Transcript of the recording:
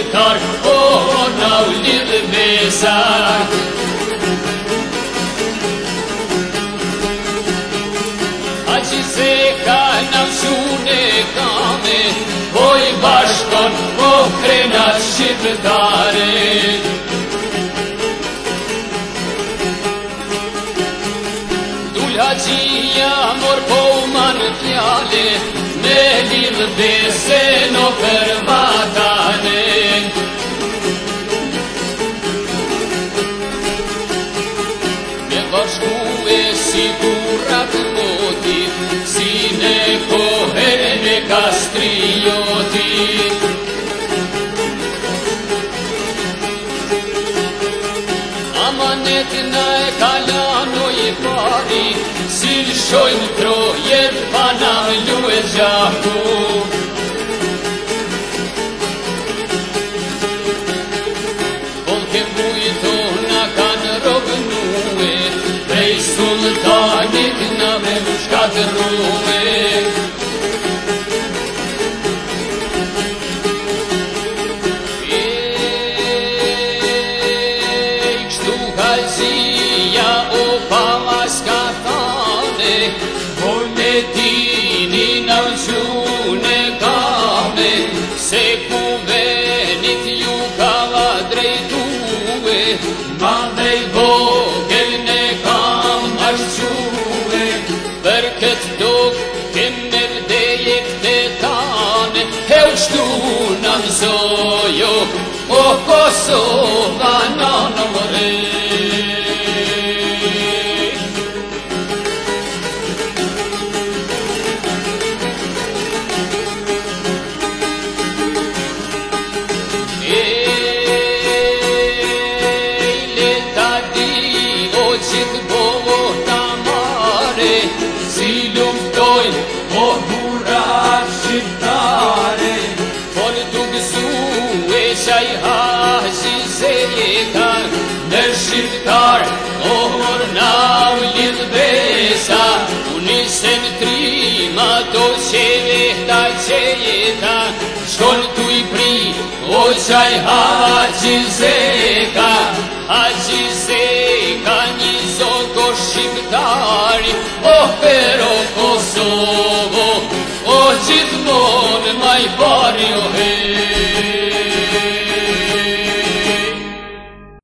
shqiptar O, na u lidhë besar A që ka në mshune kame Po i bashkon, po krena shqiptare Qia mor po manë tjale Me lidhë besen o përbata si burra të botit, si ne pohe e kastriotit. Amanet në e kalanoj e pari, si lëshojnë trojet pa në ju e Zia o pallas ka kane O ne dini nal zhune kane Se ku venit ju ka ladre duve Ma ne i bogel ne kam ashtë zhune Për këtë tokë kënër dhe jekë të kane u qëtu nëmë zojo, o Kosovë Si luftoj O bura shqiptare Por të gësu E shaj ha Si se jetar Në shqiptar O mor na u lidh besa Unë ishte në tri Ma to që e ta Që e ta Shkon të i pri O shaj ha Si se jetar Ha që se Ka një zoko shqiptar pero Kosovo, o oh gjithmonë não i mais o oh,